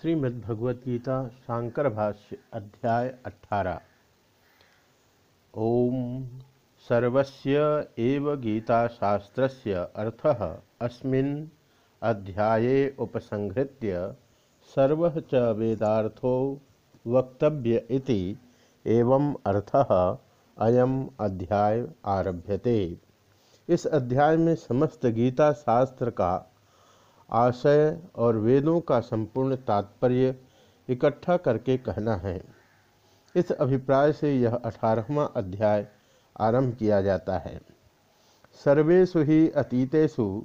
श्रीमद्भगवद्गीता शांकर भाष्य अध्याय अठारह। ओम सर्वस्य एव गीताशास्त्रस्य अर्थः अस्मिन् अध्याये उपसंहृत्य सर्वः च वेदार्थो वक्तव्य इति एवं अर्थः अयम अध्याय आरभ्यते। इस अध्याय में समस्त गीता शास्त्र का आशय और वेदों का संपूर्ण तात्पर्य इकट्ठा करके कहना है। इस अभिप्राय से यह अठारहवा अध्याय आरंभ किया जाता है। सर्वेशु ही अतीतेषु,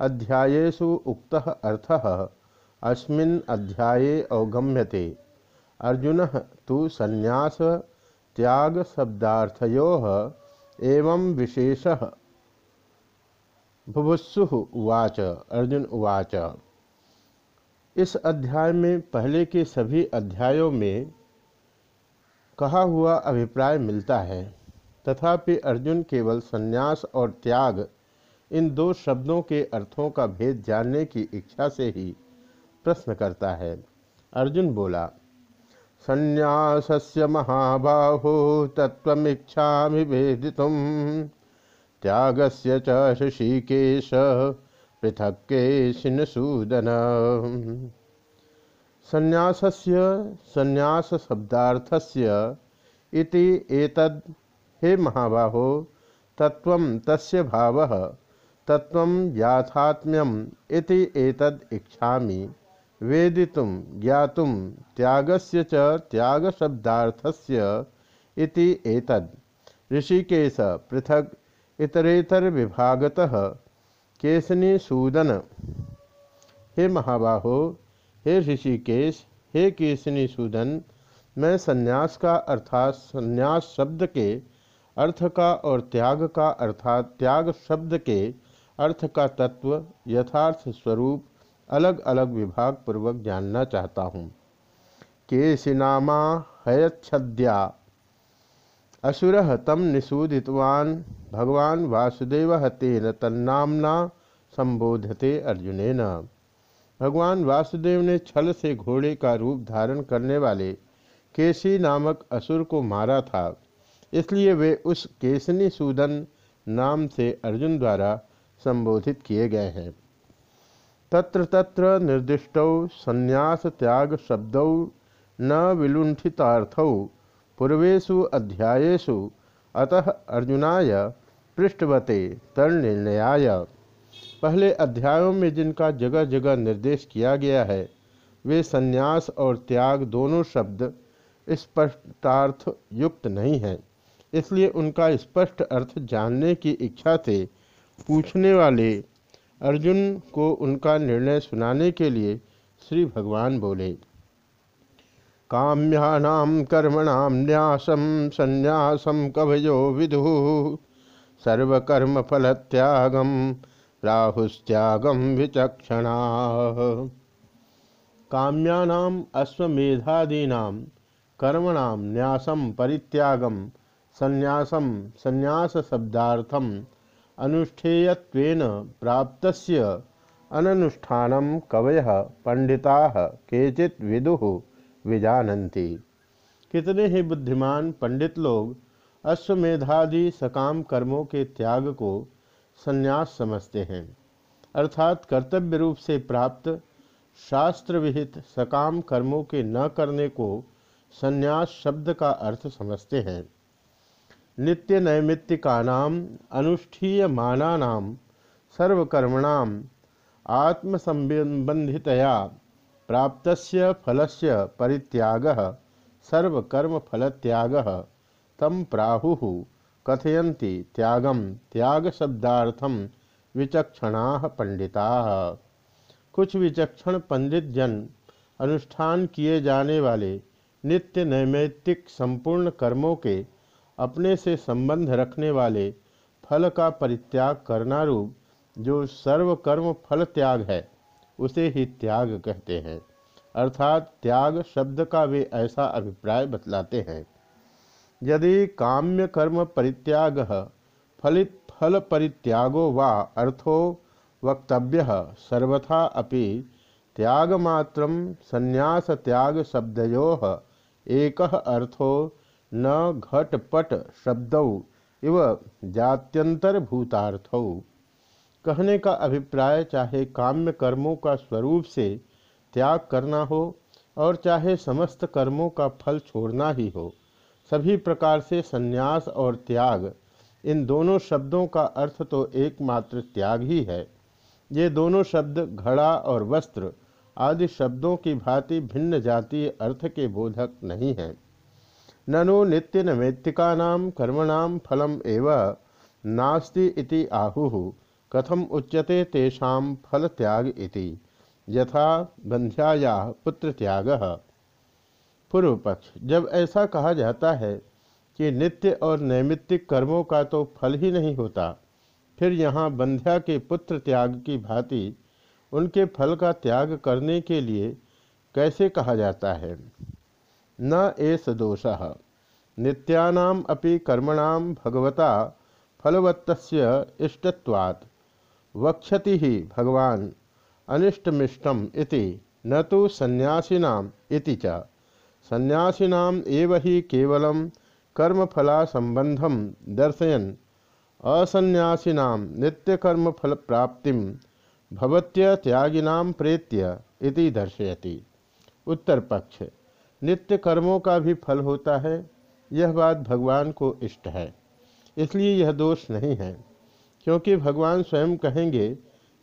अध्यायेषु उक्त अर्थ, अस्मिन् अध्याये अवगम्यते। अर्जुन तो संन्यास त्याग शब्दार्थयो एवं विशेषः बुभुत्सु उवाच, अर्जुन उवाच। इस अध्याय में, पहले के सभी अध्यायों में कहा हुआ अभिप्राय मिलता है। तथापि अर्जुन केवल संन्यास और त्याग, इन दो शब्दों के अर्थों का भेद जानने की इच्छा से ही प्रश्न करता है। अर्जुन बोला, संन्यासस्य महाबाहो तत्वमीक्षा भेदितुम त्यागस्य च पृथक केशिनसूदन संन्यासस्य संन्यास शब्दार्थस्य इति एतद्, हे महाबाहो तत्व तस्य भावः तत्व याथात्म्यम इति एतद् इच्छामि। वेदितुं, ज्ञातुं, त्यागस्य च त्यागशब्दार्थस्य इति ऋषिकेश, पृथक इतरेतर विभागत केसनी सूदन। हे महाबाहो, हे ऋषिकेश, हे केसनी सूदन, मैं संन्यास का अर्थात संन्यास शब्द के अर्थ का और त्याग का अर्थात त्याग शब्द के अर्थ का तत्व यथार्थ स्वरूप अलग अलग विभाग पूर्वक जानना चाहता हूँ। केशिनामा हयच्छद्या असुर तम निषूदितवान भगवान वासुदेव तेन तन्नामना संबोधते अर्जुनेन। भगवान वासुदेव ने छल से घोड़े का रूप धारण करने वाले केसी नामक असुर को मारा था। इसलिए वे उस केसनी सूदन नाम से अर्जुन द्वारा संबोधित किए गए हैं। तत्र तत्र निर्दिष्टौ संन्यास त्याग शब्दौ न विलुंठितार्थौ पूर्वेशु अध्यायेशु अतः अर्जुनाय पृष्ठवते निर्णयाय पहले अध्यायों में जिनका जगह जगह निर्देश किया गया है, वे संन्यास और त्याग दोनों शब्द स्पष्टार्थ युक्त नहीं हैं। इसलिए उनका स्पष्ट अर्थ जानने की इच्छा से पूछने वाले अर्जुन को उनका निर्णय सुनाने के लिए श्री भगवान बोले। काम्यानां कर्मणां न्यासं संन्यासं कवयो विदु। सर्वकर्मफलत्यागं राहुस्त्यागं विचक्षणा। काम्यानाम् अश्वमेधादीनां कर्मणां न्यासं परित्यागं संन्यासं संन्यासशब्दार्थम् अनुष्ठेयत्वेन प्राप्तस्य अननुष्ठानं कवयः पंडिताः केचित् विदुः। विजानती कितने ही बुद्धिमान पंडित लोग अश्वमेधादि सकाम कर्मों के त्याग को संन्यास समझते हैं, अर्थात कर्तव्य रूप से प्राप्त शास्त्र विहित सकाम कर्मों के न करने को संन्यास शब्द का अर्थ समझते हैं। नित्य नैमित्तिकानाम, अनुष्ठीय मानानाम, सर्वकर्मणाम, आत्मसंबंधितया प्राप्त फलस्य परित्याग, सर्वकर्मफलत्याग। तम प्राहु कथयन्ति त्यागम त्याग शब्दार्थम विचक्षणा पंडिता कुछ विचक्षण पंडित जन अनुष्ठान किए जाने वाले नित्य नैमित्तिक संपूर्ण कर्मों के अपने से संबंध रखने वाले फल का परित्याग करना रूप, जो सर्वकर्म फल त्याग है। उसे ही त्याग कहते हैं। अर्थात त्याग शब्द का वे ऐसा अभिप्राय बतलाते हैं। यदि काम्य कर्म परित्याग, फलित फल परित्यागो वा अर्थो वक्तव्य, सर्वथा अपि त्यागमात्र संन्यास त्याग शब्दयो एक अर्थो न घटपट शब्दौ इव जात्यंतर भूतार्थौ कहने का अभिप्राय चाहे काम्य कर्मों का स्वरूप से त्याग करना हो और चाहे समस्त कर्मों का फल छोड़ना ही हो, सभी प्रकार से संन्यास और त्याग, इन दोनों शब्दों का अर्थ तो एकमात्र त्याग ही है। ये दोनों शब्द घड़ा और वस्त्र आदि शब्दों की भांति भिन्न जातीय अर्थ के बोधक नहीं हैं। ननु नित्य नैतिका कर्मणाम फलम एव नास्ति इति आहु। कथम उच्यते तेषा फल त्याग इति। यथा बंध्याया पुत्र त्याग पूर्व पक्ष जब ऐसा कहा जाता है कि नित्य और नैमित्तिक कर्मों का तो फल ही नहीं होता, फिर यहाँ बंध्या के पुत्र त्याग की भांति उनके फल का त्याग करने के लिए कैसे कहा जाता है? न एस दोष। नित्यानाम अपि कर्मणाम भगवता फलवत्त इष्टत्वात्। वक्षति ही भगवान अनिष्टमिष्टम इति न तो सन्यासीनाम इति च। सन्यासीनाम एव ही केवलम कर्मफला संबंधम दर्शयन। असन्यासीनाम नित्यकर्मफल प्राप्ति भवत्य त्यागिनाम प्रेत्य इति दर्शयति। उत्तर पक्ष नित्य कर्मों का भी फल होता है, यह बात भगवान को इष्ट है, इसलिए यह दोष नहीं है। क्योंकि भगवान स्वयं कहेंगे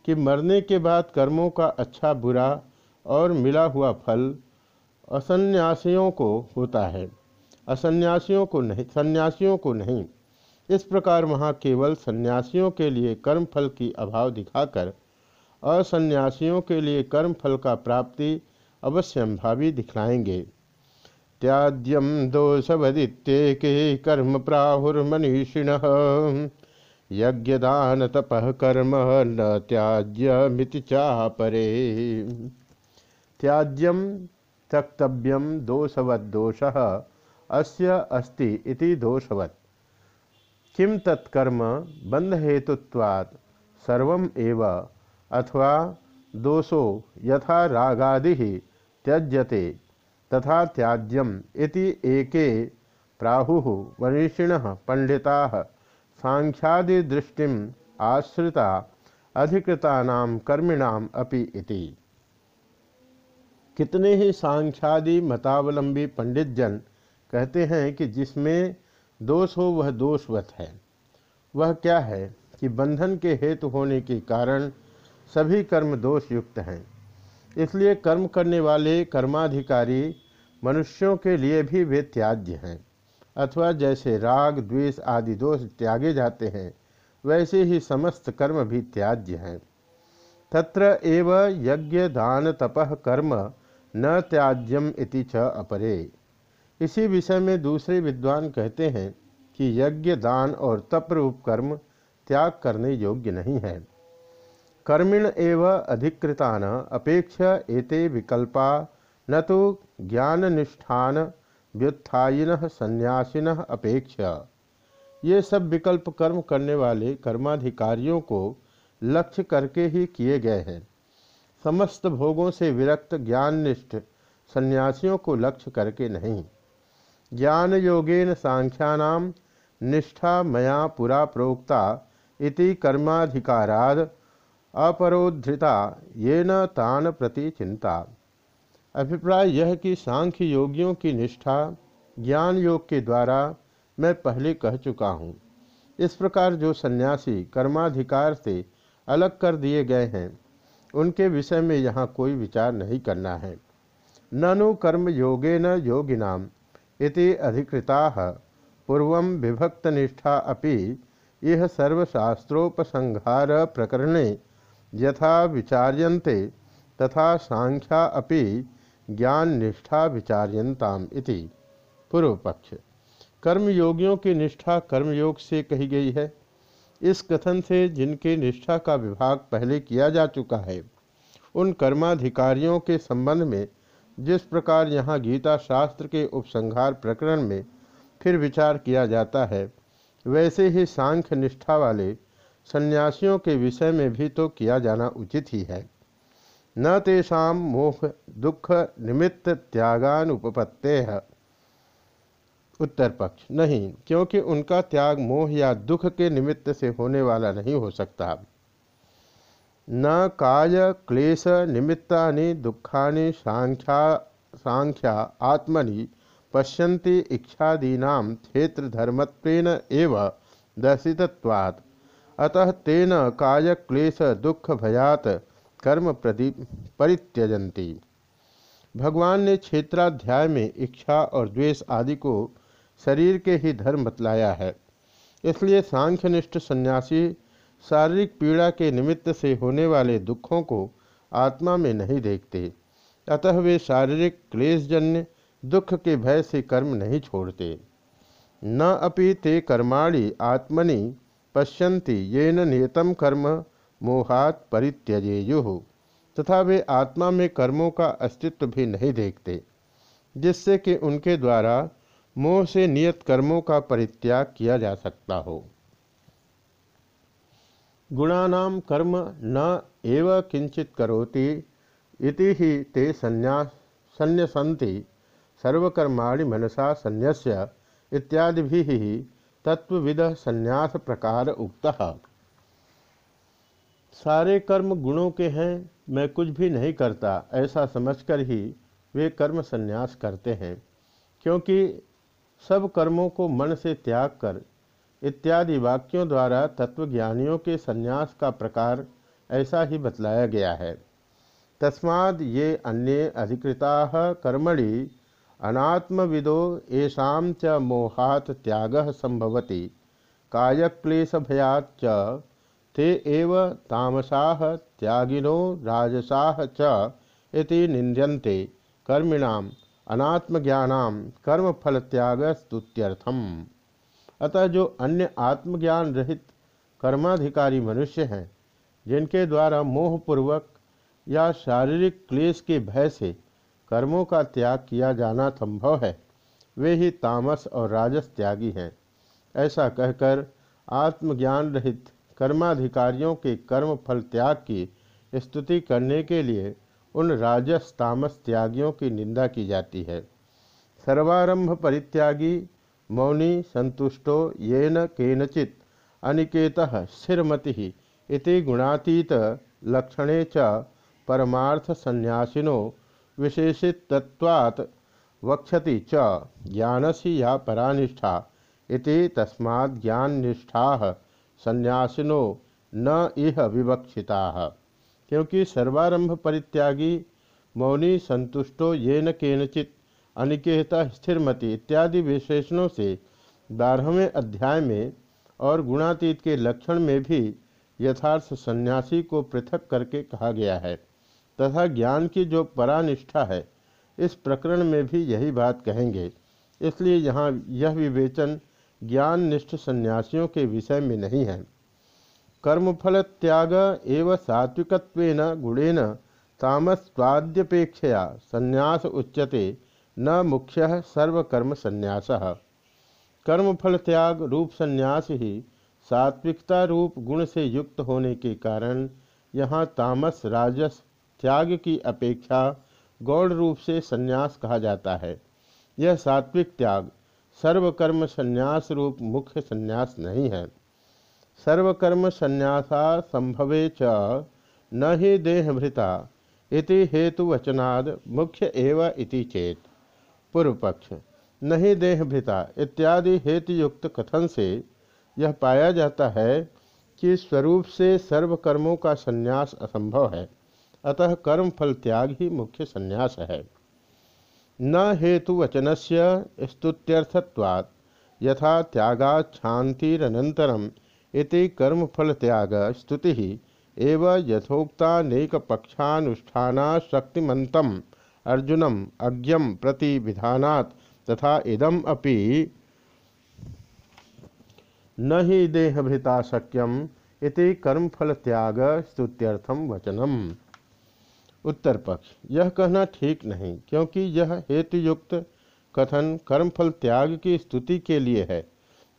कि मरने के बाद कर्मों का अच्छा बुरा और मिला हुआ फल असन्यासियों को होता है। असन्यासियों को नहीं, सन्यासियों को नहीं। इस प्रकार वहाँ केवल सन्यासियों के लिए कर्म फल की अभाव दिखाकर असन्यासियों के लिए कर्म फल का प्राप्ति अवश्यंभावी दिखलाएँगे। त्याज्यम दोषवदित्य के कर्म प्राहुर्मनीषिण। यज्ञदान तपह कर्म न त्याज्य मिति चाह परे त्याज्यम त्यक्तव्यम दोषवदोष अस्य अस्ति इति दोषवत्। किम तत्कर्म बंध हेतुत्वात् सर्व एव, अथवा दोषो यथा रागादि त्यज्यते, तथा त्याज्यम इति एके प्राहु मनीषिण पंडिता सांख्यादिदृष्टि आश्रिता अधिकृता कर्मिणाम अपि इति। कितने ही सांख्यादि मतावलंबी पंडित जन कहते हैं कि जिसमें दोष हो वह दोषवत है। वह क्या है कि बंधन के हेतु होने के कारण सभी कर्म दोष युक्त हैं। इसलिए कर्म करने वाले कर्माधिकारी मनुष्यों के लिए भी वे त्याज्य हैं। अथवा जैसे राग, द्वेष आदि दोष त्यागे जाते हैं, वैसे ही समस्त कर्म भी त्याज्य हैं। तत्र एव यज्ञ, दान तपह कर्म न त्याज्यम इति च अपरे। इसी विषय में दूसरे विद्वान कहते हैं कि यज्ञ, दान और तप रूप कर्म त्याग करने योग्य नहीं है। कर्मिण एव अधिकृतान अपेक्ष एते विकल्पा, न तो ज्ञान निष्ठान व्युत्थायिन, संन्यासीन अपेक्षा। ये सब विकल्प कर्म करने वाले कर्माधिकारियों को लक्ष्य करके ही किए गए हैं। समस्त भोगों से विरक्त ज्ञाननिष्ठ सन्यासियों को लक्ष्य करके नहीं। ज्ञान योगेन सांख्यानाम निष्ठा मया पुरा प्रोक्ता इति कर्माधिकाराद अपरोधृता ये न तान प्रति चिंता अभिप्राय यह कि सांख्य योगियों की निष्ठा, ज्ञान योग के द्वारा मैं पहले कह चुका हूँ। इस प्रकार जो सन्यासी कर्माधिकार से अलग कर दिए गए हैं, उनके विषय में यहाँ कोई विचार नहीं करना है। ननु कर्म योगे न योगिनाम इति अधिकृता, पूर्व विभक्तनिष्ठा अभी यह सर्वशास्त्रोपसंहार प्रकरण यथा विचार्यन्ते तथा सांख्या अपि ज्ञान निष्ठा विचार्यंताम इति। पूर्व पक्ष कर्मयोगियों की निष्ठा कर्मयोग से कही गई है। इस कथन से जिनके निष्ठा का विभाग पहले किया जा चुका है, उन कर्माधिकारियों के संबंध में जिस प्रकार यहाँ गीता शास्त्र के उपसंहार प्रकरण में फिर विचार किया जाता है, वैसे ही सांख्य निष्ठा वाले सन्यासियों के विषय में भी तो किया जाना उचित ही है। न तेषा मोह दुख निमित्त त्यागानुपत्ते उत्तर पक्ष नहीं, क्योंकि उनका त्याग मोह या दुख के निमित्त से होने वाला नहीं हो सकता। न काय क्लेश निमित्ता दुखा सांख्या सांख्या आत्मनि पश्यन्ति इच्छादीना क्षेत्र धर्मत्वेन एव दर्शितत्वात्। अतः तेन काय क्लेश दुख भयात कर्म प्रति परित्यजंती भगवान ने क्षेत्राध्याय में इच्छा और द्वेष आदि को शरीर के ही धर्म बतलाया है। इसलिए सांख्यनिष्ठ सन्यासी शारीरिक पीड़ा के निमित्त से होने वाले दुखों को आत्मा में नहीं देखते। अतः वे शारीरिक क्लेशजन्य, दुख के भय से कर्म नहीं छोड़ते। न अपि ते कर्माणि आत्मनि पश्यन्ति, येन नियतम कर्म मोहात परित्यजेयु। तथा वे आत्मा में कर्मों का अस्तित्व भी नहीं देखते, जिससे कि उनके द्वारा मोह से नियत कर्मों का परित्याग किया जा सकता हो। गुणानाम कर्म न एव किंचित करोति, इति ही ते संन्यास संन्यसन्ति। सर्वकर्माणि मनसा संन्यस्य इत्यादि भी तत्वविद संन्यास प्रकार उक्त। सारे कर्म गुणों के हैं, मैं कुछ भी नहीं करता, ऐसा समझकर ही वे कर्म संन्यास करते हैं। क्योंकि सब कर्मों को मन से त्याग कर, इत्यादि वाक्यों द्वारा तत्वज्ञानियों के संन्यास का प्रकार ऐसा ही बतलाया गया है। तस्माद ये अन्य अधिकृता कर्मणि, अनात्मविदो येषा च मोहात त्याग संभवती, कायक्लेशभयात च ते एव तामसा त्यागिनो इति निंद्यन्ते कर्मिणाम, अनात्मज्ञानाम कर्मफल त्याग स्तुत्यर्थम अतः जो अन्य आत्मज्ञान रहित कर्माधिकारी मनुष्य हैं, जिनके द्वारा मोहपूर्वक या शारीरिक क्लेश के भय से कर्मों का त्याग किया जाना संभव है, वे ही तामस और राजस त्यागी हैं। ऐसा कहकर आत्मज्ञान रहित कर्माधिकारियों के कर्म फल त्याग की स्तुति करने के लिए उन राजस तामस त्यागियों की निंदा की जाती है। सर्वारंभ परित्यागी, मौनी, संतुष्टो, येन केनचित, अनिकेत स्थिरमति इति गुणातीत लक्षणे च परमार्थ संन्यासिनो विशेषितत्वात् वक्षति च, ज्ञानसी या परानिष्ठा, इति तस्मात् ज्ञाननिष्ठा। संन्यासिनो न इह विवक्षिता। क्योंकि सर्वारंभ परित्यागी मौनी संतुष्टो येन केनचित अनिकेता स्थिरमति इत्यादि विशेषणों से बारहवें अध्याय में और गुणातीत के लक्षण में भी यथार्थ सन्यासी को पृथक करके कहा गया है, तथा ज्ञान की जो परानिष्ठा है, इस प्रकरण में भी यही बात कहेंगे। इसलिए यहाँ यह विवेचन ज्ञान निष्ठ सन्यासियों के विषय में नहीं है। कर्मफल त्याग एवं सात्विकत्वेन गुणेन तामस्वाद्यपेक्षया संन्यास उच्यते न मुख्य सर्वकर्म संन्यास कर्मफल त्याग रूप संन्यास ही सात्विकता रूप गुण से युक्त होने के कारण यहाँ तामस राजस त्याग की अपेक्षा गौड़ रूप से संन्यास कहा जाता है। यह सात्विक त्याग सर्वकर्म संन्यास रूप मुख्य संन्यास नहीं है। सर्वकर्म संन्यासा संभवे च, न ही देहभृता, इति हेतुवचनाद मुख्य एव इति चेत। पूर्व पक्ष नहीं देहभृता इत्यादि हेतुयुक्त कथन से यह पाया जाता है कि स्वरूप से सर्व कर्मों का संन्यास असंभव है, अतः कर्म फल त्याग ही मुख्य संन्यास है। न हेतु वचन से स्तुत्यर्थत्वात्, यथा त्यागाच्छांतिरनंतरम इति कर्मफल त्याग स्तुति, एव यथोक्तानेक पक्षानुष्ठाना शक्तिमंतम अर्जुनम अज्ञम प्रति विधानात् तथा इदम अपि। न ही देहभृता शक्यम इति कर्मफल त्याग स्तुत्यर्थम वचनम। उत्तर पक्ष। यह कहना ठीक नहीं, क्योंकि यह हेतुयुक्त कथन कर्मफल त्याग की स्तुति के लिए है।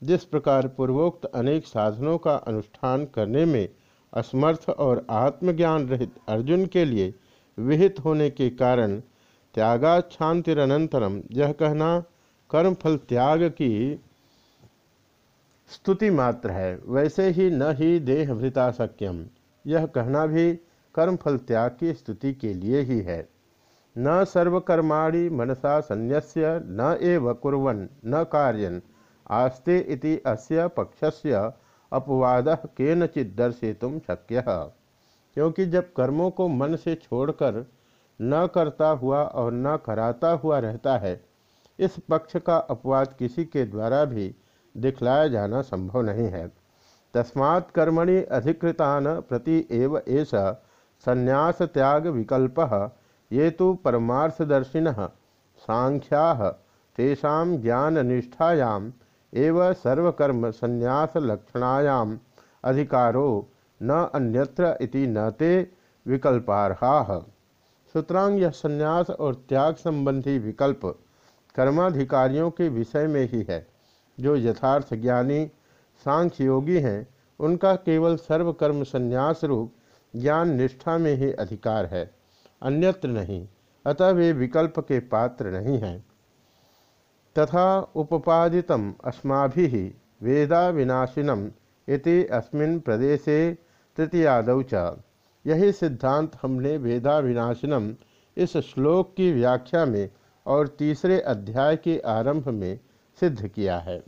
जिस प्रकार पूर्वोक्त अनेक साधनों का अनुष्ठान करने में असमर्थ और आत्मज्ञान रहित अर्जुन के लिए विहित होने के कारण त्यागाच्छांतिरनंतरम यह कहना कर्मफल त्याग की स्तुति मात्र है, वैसे ही न ही देहभृता सक्यम यह कहना भी कर्मफल त्याग की स्तुति के लिए ही है। न सर्वकर्माणि मनसा संन्यस्य, न एव कुर्वन्, न कार्यन। आस्ते इति अस्य पक्षस्य अपवाद केनचित दर्शितुम शक्य। क्योंकि जब कर्मों को मन से छोड़कर न करता हुआ और न कराता हुआ रहता है, इस पक्ष का अपवाद किसी के द्वारा भी दिखलाया जाना संभव नहीं है। तस्मात् कर्मणि अधिकृतान प्रति एव ऐसा संन्यास त्याग विकल्प ये तो परमार्थदर्शिन सांख्या तेषा ज्ञाननिष्ठायाम, एव सर्वकर्म संन्यास लक्षणायाम अधिकारो न अन्यत्र इति न ते विकल्पारहा। सुतरांग यह संन्यास और त्याग संबंधी विकल्प कर्माधिकारियों के विषय में ही है, जो यथार्थ ज्ञानी सांख्य योगी हैं, उनका केवल सर्वकर्म संन्यास रूप ज्ञान निष्ठा में ही अधिकार है, अन्यत्र नहीं, अतः वे विकल्प के पात्र नहीं हैं। तथा उपपादित अस्मा वेदा विनाशिनम इति अस्मिन प्रदेशे तृतीयादौ च। यही सिद्धांत हमने वेदा विनाशिनम इस श्लोक की व्याख्या में और तीसरे अध्याय के आरंभ में सिद्ध किया है।